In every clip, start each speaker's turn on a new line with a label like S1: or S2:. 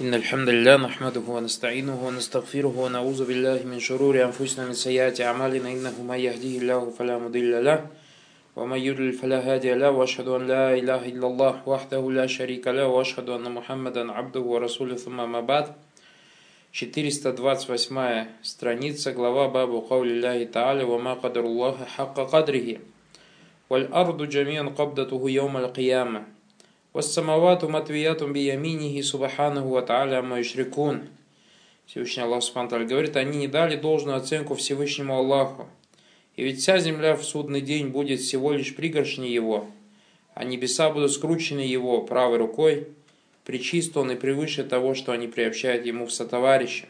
S1: إن الحمد لله نحمده ونستعينه ونستغفره ونعوذ بالله من شرور أنفسنا من سيئات أعمالنا إنه من يهديه الله فلا مضل له ومن يضلل فلا هادي له وأشهد أن لا إله إلا الله وحده لا شريك له وأشهد أن محمدا عبده ورسوله. ثم ما بعد 428 страница, глава Бабу تعالى وما قدر الله حق قدره والأرض جميعا قبضته يوم القيامة «Вассамавату матвиятум бияминихи субханаху ва та'аля майшрикун» Всевышний Аллах Субхану говорит, они не дали должную оценку Всевышнему Аллаху. И ведь вся земля в судный день будет всего лишь пригоршней его, а небеса будут скручены его правой рукой, причист он и превыше того, что они приобщают ему в сотоварища.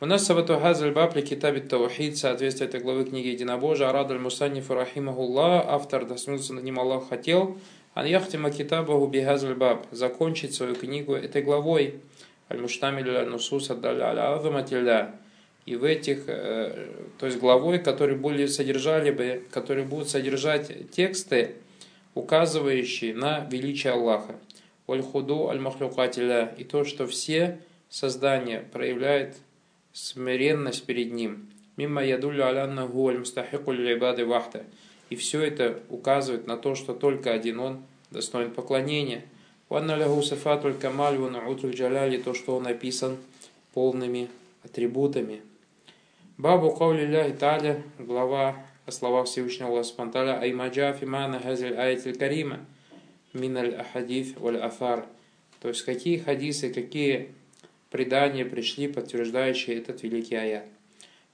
S1: У нас Сабату Хазаль Бабли Китабит Таухид, соответствие этой главы книги Единобожия, Арад Аль Мусаниф Рахимахуллах, автор, да над ним Аллах хотел, Ан Яхтима Китабаху Бихазаль Баб, закончить свою книгу этой главой, Аль Муштамиль Аль Нусус Азаматилля, и в этих, то есть главой, которые были содержали бы, которые будут содержать тексты, указывающие на величие Аллаха. Вальхуду аль-махлюкатиля и то, что все создания проявляют смиренность перед ним. Мимо ядулю аляннаху аль-мустахику вахта. И все это указывает на то, что только один он достоин поклонения. Ванна лягу сафатуль камаль вануутуль джаляли, то, что он описан полными атрибутами. Бабу каули ляхи таля, глава о словах Всевышнего Аллаха Спанталя, аймаджа фимана хазиль аятиль карима – миналь ахадиф валь афар. То есть какие хадисы, какие предания пришли, подтверждающие этот великий аят.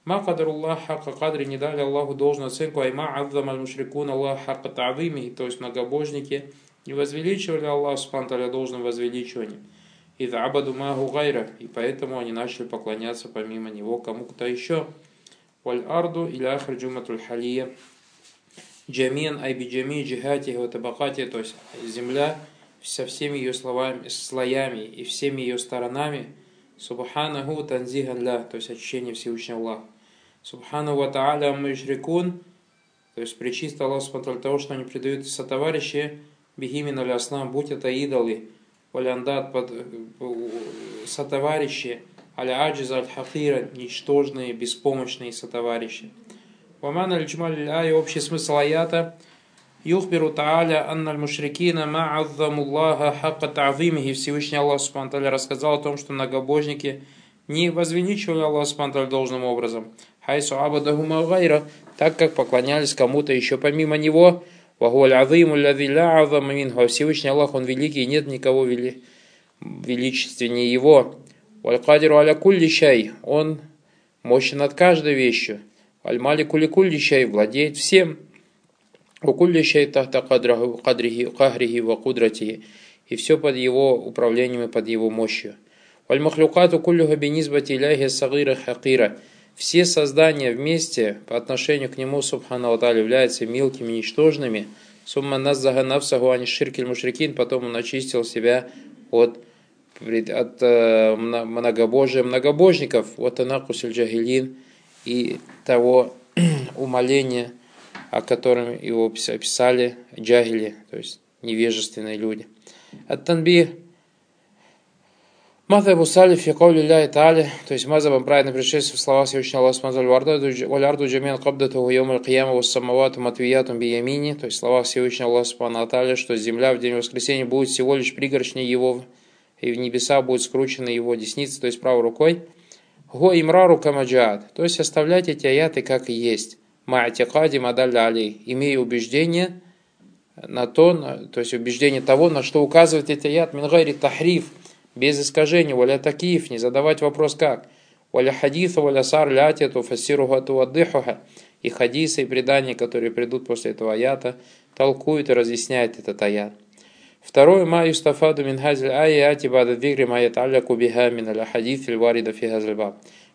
S1: Ма кадаруллах хака кадри не дали Аллаху должную оценку, айма аззам аль мушрикун Аллах хака та'вими, то есть многобожники не возвеличивали Аллах спанталя должным возвеличиванием. И абаду магу гайра, и поэтому они начали поклоняться помимо него кому-то еще. Валь арду или ахраджуматуль халия, Джамин айбиджами джихати табакати, то есть земля со всеми ее словами, слоями и всеми ее сторонами, субханаху танзихан ля, то есть очищение Всевышнего Аллаха. Субхану ва та'аля мушрикун, то есть причисто Аллах смотрел того, что они предают сотоварищи, бихимин аля аслам, будь это идолы, валяндат под сотоварищи, аля аджиза аль хакира, ничтожные, беспомощные сотоварищи. Ваман аль-Джмаль ай общий смысл аята Юхбиру Тааля анналь мушрикина ма'аззамуллаха хакка та'зимихи Всевышний Аллах Субхану рассказал о том, что многобожники не возвеличивали Аллах Субхану должным образом. Хайсу абадаху магайра, так как поклонялись кому-то еще помимо него. Вахуаль азиму лади ля азама минху. Всевышний Аллах, Он великий, нет никого вели, величественнее Его. Валь-кадиру аля кулли шай. Он мощен над каждой вещью. Аль-Малику ликулли шай владеет всем. Укулли шай тахта кадрихи, кахрихи ва кудратихи. И все под его управлением и под его мощью. Аль-Махлюкату куллюха бенизбати иляхи сагира хакира. Все создания вместе по отношению к нему, субхану Аталь, являются мелкими, ничтожными. Сумма наззага навсаху ани ширкиль мушрикин. Потом он очистил себя от от э, многобожия многобожников, вот анакусиль джахилин, и того умоления, о котором его описали джагили, то есть невежественные люди. Ат-танбир Мазабу салиф и каули ля та'аля, то есть мазабам правильно пришествие в слова Всевышнего Аллаха Смазаль валярду джамиан кабдату йом аль-кияма вассамавату матвиятум биямини, то есть слова Всевышнего Аллаха Смазаль что земля в день воскресения будет всего лишь пригоршней его, и в небеса будет скручена его десница, то есть правой рукой. Го имрару камаджад, то есть оставлять эти аяты как и есть. Ма'атикади мадалля али, имея убеждение на то, то есть убеждение того, на что указывает эти аят, мингайри тахриф, без искажения, валя такиф, не задавать вопрос как. Валя хадиса, валя сар лятяту, фасирухату аддыхуха. И хадисы и предания, которые придут после этого аята, толкуют и разъясняют этот аят. Второе, ма юстафаду мин хазиль аяти бада дигри ма яталляку биха мин аля хадиф варида фи хазиль баб.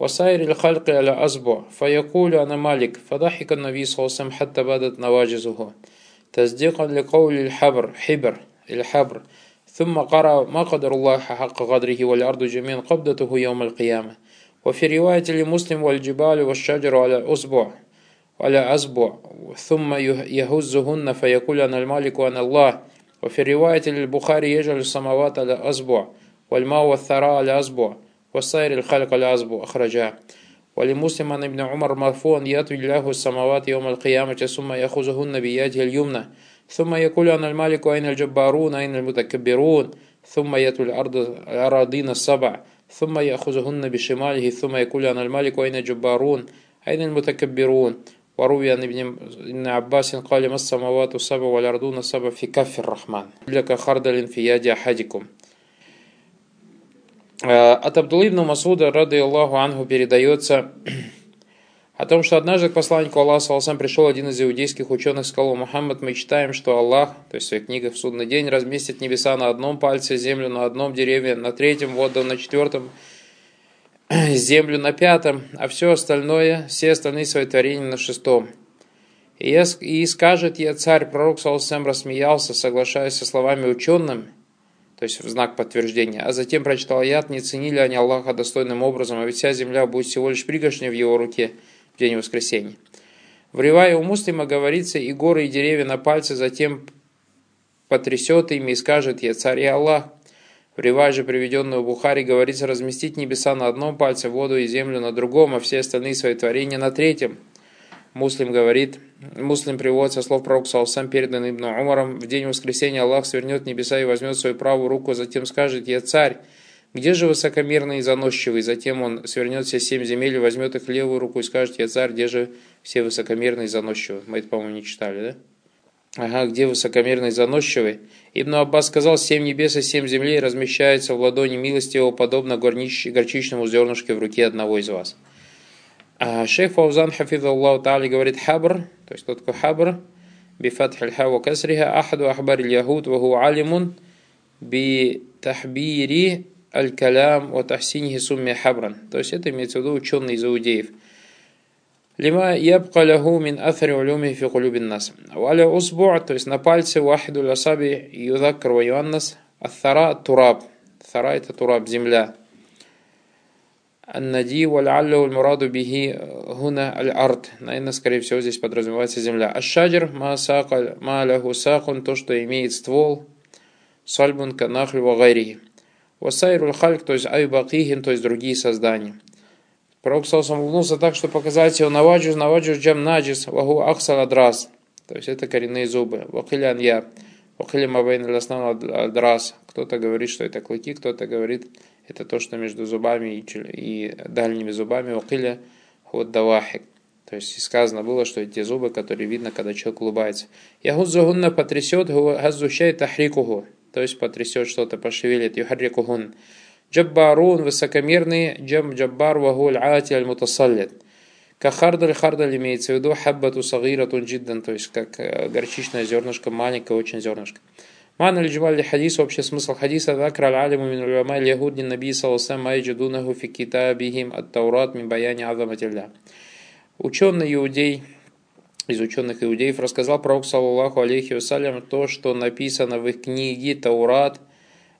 S1: وسائر الخلق على أصبع فيقول أنا مالك فضحك النبي صلى الله عليه وسلم حتى بدت نواجزه تصديقا لقول الحبر حبر الحبر. ثم قرأ ما قدر الله حق قدره والأرض جميعا قبضته يوم القيامة. وفي رواية لمسلم والجبال والشجر على أصبع على أصبع. ثم يهزهن فيقول أنا المالك وأنا الله. وفي رواية للبخاري يجعل السماوات على أصبع والماء والثراء على أصبع. والسائر الخلق أصبع أخرجاه ولمسلم عن ابن عمر مرفوعا يأتي الله السماوات يوم القيامة ثم يأخذهن بيده اليمنى. ثم يقول أنا المالك أين الجبارون؟ أين المتكبرون؟ ثم يأتي الأرض الأراضين السبع. ثم يأخذهن بشماله. ثم يقول أنا المالك أين الجبارون؟ أين المتكبرون؟ وروي عن ابن عباس قال ما السماوات السبع والأرضون السبع في كف الرحمن. لك خردل في يد أحدكم. От Абдулы ибн Масуда, рады Аллаху Ангу, передается о том, что однажды к посланнику Аллаха Саласам пришел один из иудейских ученых, сказал Мухаммад, мы читаем, что Аллах, то есть в своих книгах в судный день, разместит небеса на одном пальце, землю на одном дереве, на третьем, воду на четвертом, землю на пятом, а все остальное, все остальные свои творения на шестом. И, я, и скажет я, царь, пророк Саласам рассмеялся, соглашаясь со словами ученым, то есть в знак подтверждения, а затем прочитал аят, не ценили они Аллаха достойным образом, а ведь вся земля будет всего лишь пригоршней в его руке в день воскресения. В Ривае у муслима говорится, и горы, и деревья на пальце затем потрясет ими и скажет, я царь и Аллах. В Ривае же, приведенную в Бухаре, говорится, разместить небеса на одном пальце, воду и землю на другом, а все остальные свои творения на третьем – Муслим говорит, Муслим приводит со слов пророка Салсам, переданный Ибн Умаром, в день воскресения Аллах свернет небеса и возьмет свою правую руку, затем скажет, я царь, где же высокомерный и заносчивый? Затем он свернет все семь земель и возьмет их левую руку и скажет, я царь, где же все высокомерные и заносчивые? Мы это, по-моему, не читали, да? Ага, где высокомерный и заносчивый? Ибн Аббас сказал, семь небес и семь землей размещаются в ладони милости его, подобно горчичному зернышке в руке одного из вас. А шейх Фаузан Хафиз Аллаху Та'али говорит хабр, то есть кто такой хабр, بفتح الحاء وكسرها أحد أحبار اليهود وهو عالم بتحبير الكلام وتحسينه سمي حبرا то есть это имеется в виду ученый из иудеев لما يبقى له من أثر علومه في قلوب الناس وعلى أصبع то есть на пальце واحد الأصابع يذكر ويؤنس الثراء التراب الثراء это тураб земля Аннади валяллю мураду бихи гуна аль арт. Наверное, скорее всего, здесь подразумевается земля. Ашаджир ма сакаль ма ляху сакун, то, что имеет ствол, сальбун канахль вагайри. Васайрул хальк, то есть айбакихин, то есть другие создания. Пророк Саусам улыбнулся так, что показать его наваджус, наваджус джам наджис, вагу ахсал адрас. То есть это коренные зубы. Вахилян я. Вахиля мабайн адрас. Кто-то говорит, что это клыки, кто-то говорит, это то, что между зубами и, и дальними зубами укиля ход давахик. То есть сказано было, что эти зубы, которые видно, когда человек улыбается. Ягузугунна потрясет, газущай тахрикуху. То есть потрясет что-то, пошевелит, юхаррикухун. Джаббарун, высокомерный, джаб джаббар вагуль ати аль мутасаллит. Кахардаль хардаль имеется в виду хаббату сагиратун джиддан, то есть как э, горчичное зернышко, маленькое очень зернышко. Мана аль-джамаль хадис, общий смысл хадиса, дакра аль-алиму мин улюма аль-яхуд нин наби саласам майджадунаху фи китабихим ат-таурат мин баяни азаматилля. Ученый иудей, из ученых иудеев, рассказал пророк, саллаху алейхи вассалям, то, что написано в их книге Таурат,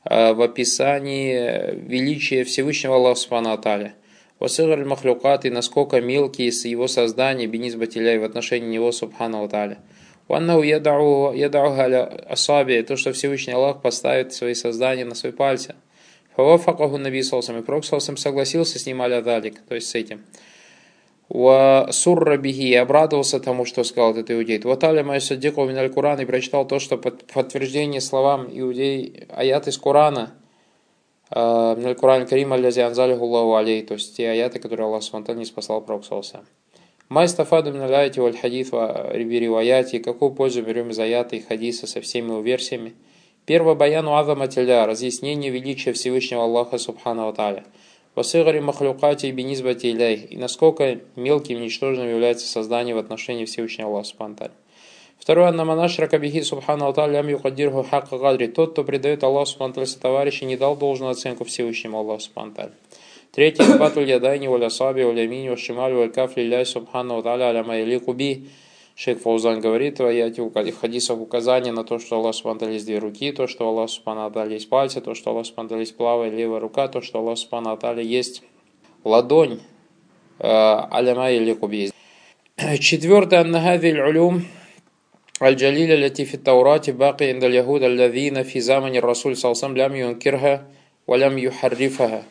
S1: а, в описании величия Всевышнего Аллаха Субханаталя. Васыр аль-махлюкат и насколько мелкие его создания Бенис Батиляй в отношении него Субхану Аталя. Ваннау ядауха асаби, то, что Всевышний Аллах поставит свои создания на свои пальцы. Фавафакаху наби салсам, и пророк салсам согласился с ним аля далик, то есть с этим. Ва сурра бихи, и обрадовался тому, что сказал этот иудей. Ваталя май саддику миналь Куран, и прочитал то, что под подтверждение словам иудей, аят из Корана, миналь Куран Карим аллази анзалиху Аллаху алей, то есть те аяты, которые Аллах Субтитры не спасал пророк салсам. Майстафаду миналяйти валь хадис риваяти, какую пользу берем из аята и хадиса со всеми его версиями. Первое баяну азаматиля, разъяснение величия Всевышнего Аллаха Субхану Аталя. Васыгари махлюкати и иляй, и насколько мелким и ничтожным является создание в отношении Всевышнего Аллаха Субхану Второе, анна манаш ракабихи Субхану Аталя ам юкадирху хакка гадри. Тот, кто предает Аллаху Субхану товарища, не дал должную оценку Всевышнему Аллаху Субхану Третье, Батуль Ядайни, Валя Саби, Валя Мини, Вашималь, Валь Каф, Лилляй, Субхану, Таля, Аля Майли, Куби. Шейх Фаузан говорит в аяте в хадисах указание на то, что Аллах Субхану есть две руки, то, что Аллах Субхану есть пальцы, то, что Аллах Субхану есть правая и левая рука, то, что Аллах Субхану есть ладонь, аляма или куби. Четвертое, аннахави улюм الجليلة التي في التوراة باقي عند اليهود الذين في زمن الرسول صلى الله عليه وسلم لم ينكرها ولم يحرفها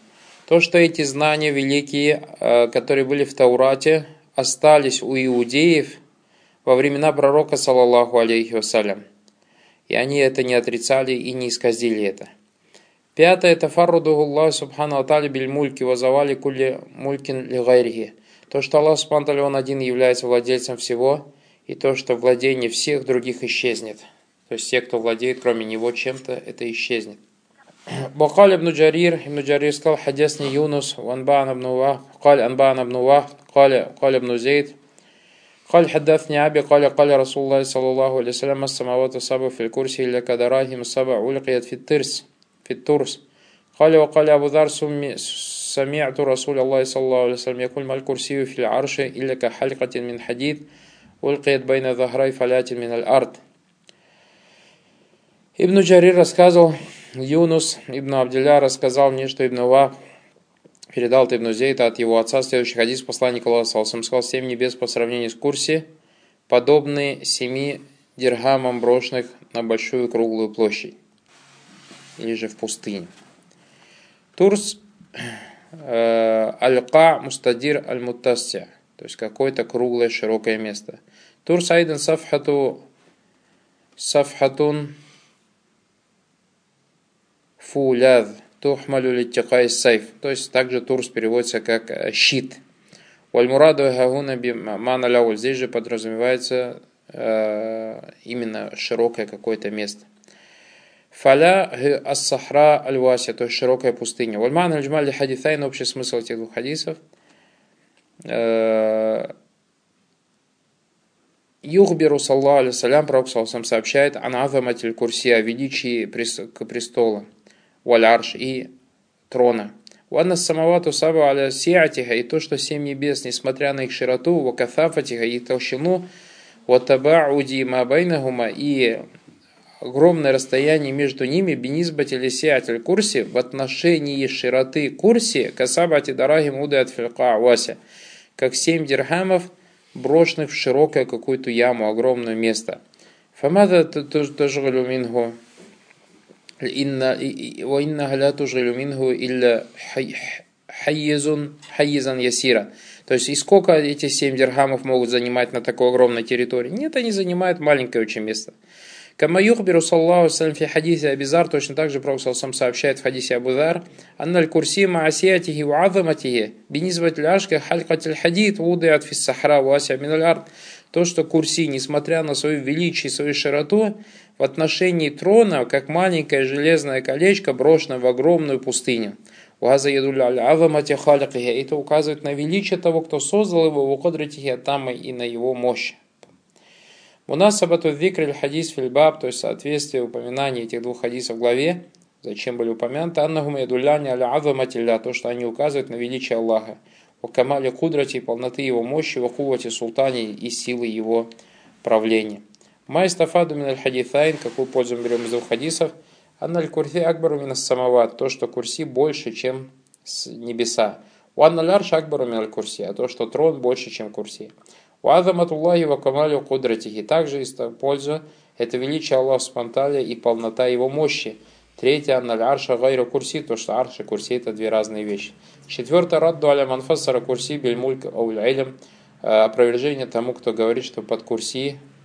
S1: то, что эти знания великие, э, которые были в Таурате, остались у иудеев во времена пророка, саллаллаху алейхи вассалям. И они это не отрицали и не исказили это. Пятое, это фаррудуху Аллах субхану атали биль мульки вазавали кулли мулькин лигайрихи. То, что Аллах субхану он один является владельцем всего, и то, что владение всех других исчезнет. То есть те, кто владеет кроме него чем-то, это исчезнет. وقال ابن جرير ابن جرير قال حدثني يونس وانبانا ابن وهب قال انبانا ابن وهب قال قال ابن زيد قال حدثني أبي قال قال رسول الله صلى الله عليه وسلم السماوات السبع في الكرسي إلا كدراهم السبع ألقيت في الترس في الترس قال وقال أبو ذر سمعت رسول الله صلى الله عليه وسلم يقول ما الكرسي في العرش إلا كحلقة من حديد ألقيت بين ظهري فلاة من الأرض Ибн Джарир рассказывал, Юнус Ибн Абдилля рассказал мне, что Ибн Ва передал Ибн Зейта от его отца следующий хадис посланника Аллаха Салсам сказал, семь небес по сравнению с курси подобны семи дирхамам брошенных на большую круглую площадь или же в пустыне. Турс э, Аль-Ка Мустадир Аль-Муттасия, то есть какое-то круглое широкое место. Турс Айден Сафхату Сафхатун Фуляд Тухмалю литтикай сайф. То есть также турс переводится как э, щит. Вальмураду хагуна мана ляуль. Здесь же подразумевается э, именно широкое какое-то место. Фаля ас-сахра аль-вася, то есть широкая пустыня. Вальман аль-джмаль хадисайн, общий смысл этих двух хадисов. Э, Юхберу саллаху алейсалям, пророк сообщает, аназаматиль курси, о величии престола, валярш и трона. Ванна самавату саба аля сиатиха, и то, что семь небес, несмотря на их широту, вакафафатиха и толщину, ватабауди мабайнахума и огромное расстояние между ними, бенизбати лисиатель курси, в отношении широты курси, касабати дарахи муды от вася, как семь дирхамов, брошенных в широкое какую-то яму, огромное место. Фамада тажгалю мингу инна ля тужрилю мингу илля хайезун хайезан ясира. То есть, и сколько эти семь дирхамов могут занимать на такой огромной территории? Нет, они занимают маленькое очень место. Кама юхбиру саллаху салям фи хадисе Абизар, точно так же Пророк сам сообщает в хадисе Абузар, анналь курси маасиятихи ва азаматихи, бенизват ляшка халькатиль хадид, вудиат фис сахра вася миналь ард. То, что курси, несмотря на свое величие и свою широту, в отношении трона, как маленькое железное колечко, брошено в огромную пустыню. Это указывает на величие того, кто создал его, в и на его мощь. У нас сабату викриль хадис фильбаб, то есть соответствие упоминания этих двух хадисов в главе, зачем были упомянуты, аннахум ядулляни аля азаматилля, то, что они указывают на величие Аллаха, у камале кудрати, полноты его мощи, в سلطانه и силы его правления. ما يستفاد من الحديثين, какую пользу мы берем из двух хадисов, أن الكرسي أكبر من السماوات, то, что курси больше, чем небеса. والعرش أكبر من الكرسي, а то, что трон больше, чем курси. وعظمة الله وكمال قدرته, также из польза это величие Аллаха سبحانه وتعالى и полнота его мощи. Третье, أن العرش غير الكرسي, то, что арш и курси это две разные вещи. Четвертое, радду аля манфасара курси бельмульк ауль опровержение тому, кто говорит, что под курси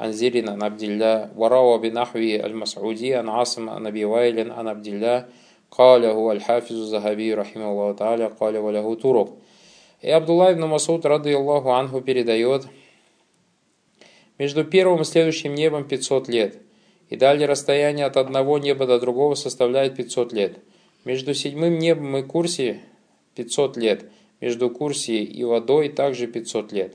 S1: عن زيد عن عبد الله وروى بنحو المسعودي عن عاصم عن أبي وائل عن عبد الله قال هو الحافظ الذهبي رحمه الله تعالى قال وله طرق И Абдулла ибн Масуд, рады Аллаху Анху, передает Между первым и следующим небом 500 лет. И далее расстояние от одного неба до другого составляет 500 лет. Между седьмым небом и Курсией 500 лет. Между Курсией и водой также 500 лет.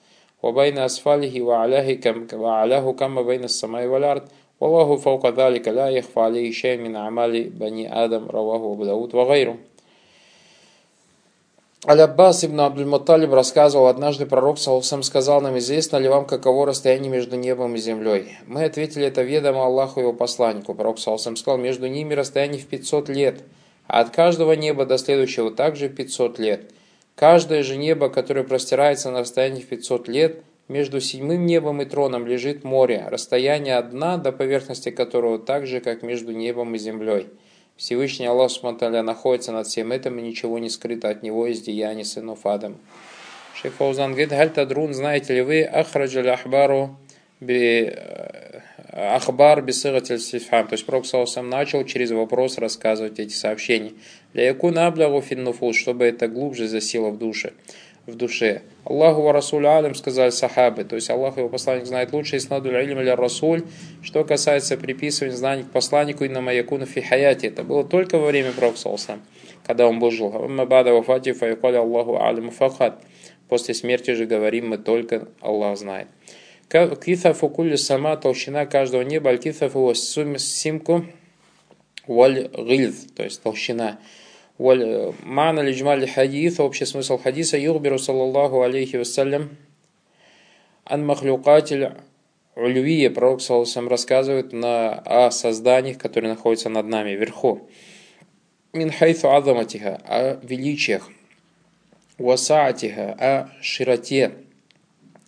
S1: وبين أسفله وأعلاه كم وأعلاه كما بين السماء والأرض والله فوق ذلك لا يخفى عليه شيء من أعمال بني آدم رواه أبو داود وغيره Аль-Аббас ибн Абдуль-Мутталиб рассказывал, однажды пророк Салусам сказал нам, известно ли вам, каково расстояние между небом и землей. Мы ответили, это ведомо Аллаху и его посланнику. Пророк Салусам сказал, между ними расстояние в 500 лет, а от каждого неба до следующего также 500 лет. Каждое же небо, которое простирается на расстоянии в 500 лет, между седьмым небом и троном лежит море, расстояние от дна до поверхности которого так же, как между небом и землей. Всевышний Аллах Субтитры находится над всем этим, и ничего не скрыто от него из деяний сынов Адама. Шейх Фаузан говорит, «Халь тадрун, знаете ли вы, ахраджаль ахбару би э, ахбар бисыгатель сифхам». То есть Пророк сам начал через вопрос рассказывать эти сообщения. Для якуна аблягу финнуфул, чтобы это глубже засело в душе в душе. Аллаху ва Расуль Алим сказали сахабы, то есть Аллах и его посланник знает лучше, из надуль илм или Расуль, что касается приписывания знаний к посланнику и на маякуна фи хаяти. Это было только во время Пророка когда он был жил. Мабада вафати файкали Аллаху Алим фахат. После смерти же говорим мы только Аллах знает. Киса фукули сама толщина каждого неба, аль киса фу симку валь гильз, то есть толщина. Мана лиджмаль хадис, общий смысл хадиса, юхбиру саллаллаху алейхи вассалям, ан махлюкатель Ульвия, пророк Саласам рассказывает на, о созданиях, которые находятся над нами, вверху. Мин хайфу азаматиха, о величиях. Васаатиха, о широте.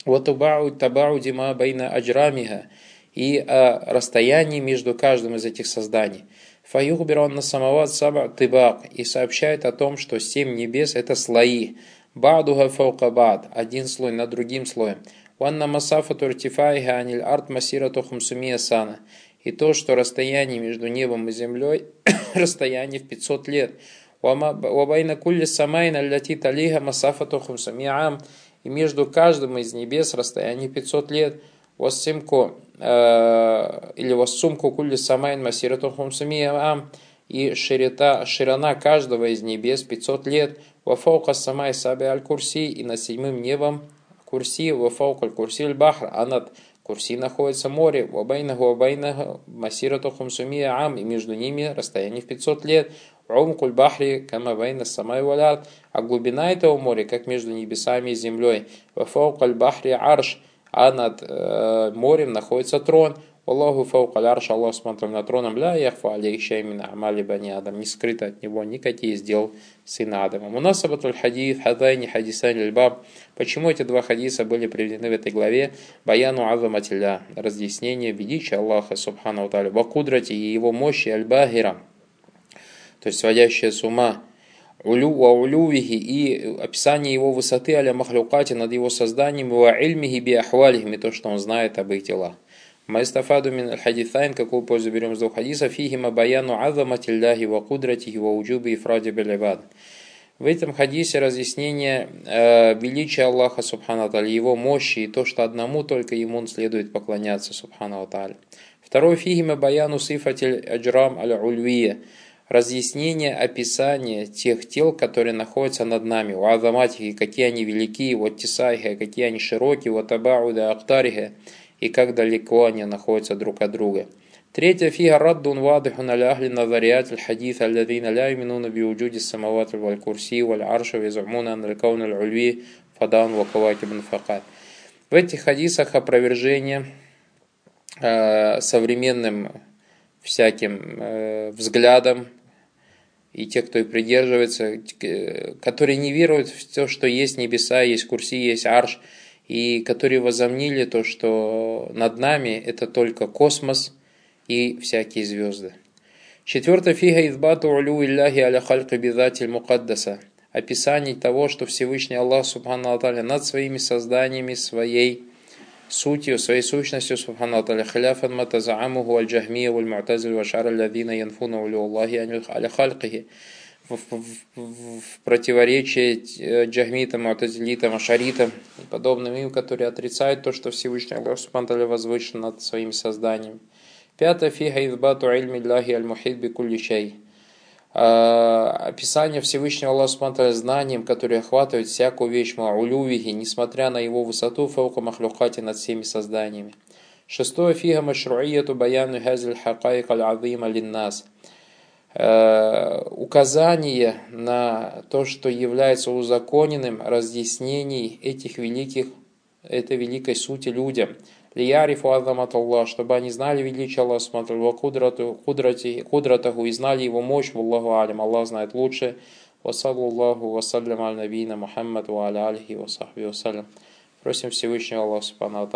S1: Ватубау табау дима байна аджрамиха, и о расстоянии между каждым из этих созданий. Фаюхбирон на самават саба тыбак и сообщает о том, что семь небес это слои. Бадуха фаукабад, один слой над другим слоем. Ванна масафа туртифайха аниль арт масира тухумсумия сана. И то, что расстояние между небом и землей, расстояние в 500 лет. Вабайна кулли самайна ляти талиха масафа тухумсумия ам. И между каждым из небес расстояние 500 лет. Вассимку Э, или воссумку кулли самайн масиратухум ам и широта, ширина каждого из небес 500 лет, вафаука самай саби аль курси и над седьмым небом курси, вафаука аль курси аль бахр, а над курси находится море, вабайнаху вабайнаху масиратухум сумия ам, и между ними расстояние в 500 лет, умкуль бахри кама байна самай валят, а глубина этого моря, как между небесами и землей, вафаука аль бахри арш, а над э, морем находится трон. Аллаху фаукаль арш, Аллах смотрел на троном, ля яхфа алейх шеймина амали бани Адам, не скрыто от него никакие дел сына Адама. Мунасабатуль хадис, хадайни хадисан баб. Почему эти два хадиса были приведены в этой главе? Баяну азаматилля, разъяснение величия Аллаха, субхану та'аля, вакудрати и его мощи аль-багира, то есть сводящая с ума, улю ва улювихи и описание его высоты аля махлюкати над его созданием ва ильмихи би ахвалихими, то, что он знает об их делах. Майстафаду мин аль-хадитайн, какую пользу берем из двух хадисов, фихима баяну азаматилляхи ва кудратихи ва уджуби и фради билибад. В этом хадисе разъяснение э, величия Аллаха Субхану Аталя, его мощи и то, что одному только ему следует поклоняться Субхану Аталя. Второй фигима баяну сифатиль аджрам аль-ульвия разъяснение, описание тех тел, которые находятся над нами, у азаматихи, какие они велики, вот тисайха, какие они широкие, вот абауда актариха, и как далеко они находятся друг от друга. Третье фига раддун вадихун аля ахли назариат аль хадис алладина ля юминуна би уджуди самават валь курси валь арша визумуна ан аль ульви фадан ва кавакибн факат. В этих хадисах опровержение э, современным всяким э, взглядам, и те, кто и придерживается, которые не веруют в то, что есть небеса, есть курси, есть арш, и которые возомнили то, что над нами это только космос и всякие звезды. Четвертое фига избату улю илляхи аля халька бидатель мукаддаса. Описание того, что Всевышний Аллах Субхану Аталя над своими созданиями, своей сутью, своей сущностью Субхану Аталя халяфан матазаамуху аль-джахмия валь-му'тазиль вашар аль-ладина янфуна улю Аллахи аля халькихи в, в, в противоречие э, джахмитам, атазилитам, ашаритам и подобным им, которые отрицают то, что Всевышний Аллах Субхану возвышен над своими созданиями. Пятое. Фиха избату ильми ляхи аль-мухид бикулли чай. А, описание Всевышнего Аллаха знанием, которое охватывает всякую вещь маулювихи, несмотря на его высоту, фаука махлюхати над всеми созданиями. Шестое. Фига машруияту баяну хазиль хакаик аль-азима линнас. Э, указание на то, что является узаконенным разъяснений этих великих, этой великой сути людям. Лиярифу азамат Аллах, чтобы они знали величие Аллаха, смотрели кудратаху и знали его мощь, Аллаху алим, Аллах знает лучше. Вассаллаху вассалям аль набийна Мухаммад ва аля алихи ва сахби вассалям. Просим Всевышнего Аллаха Субхану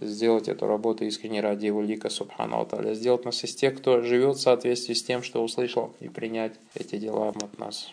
S1: сделать эту работу искренне ради его лика, субхану Аталя, сделать нас из тех, кто живет в соответствии с тем, что услышал, и принять эти дела от нас.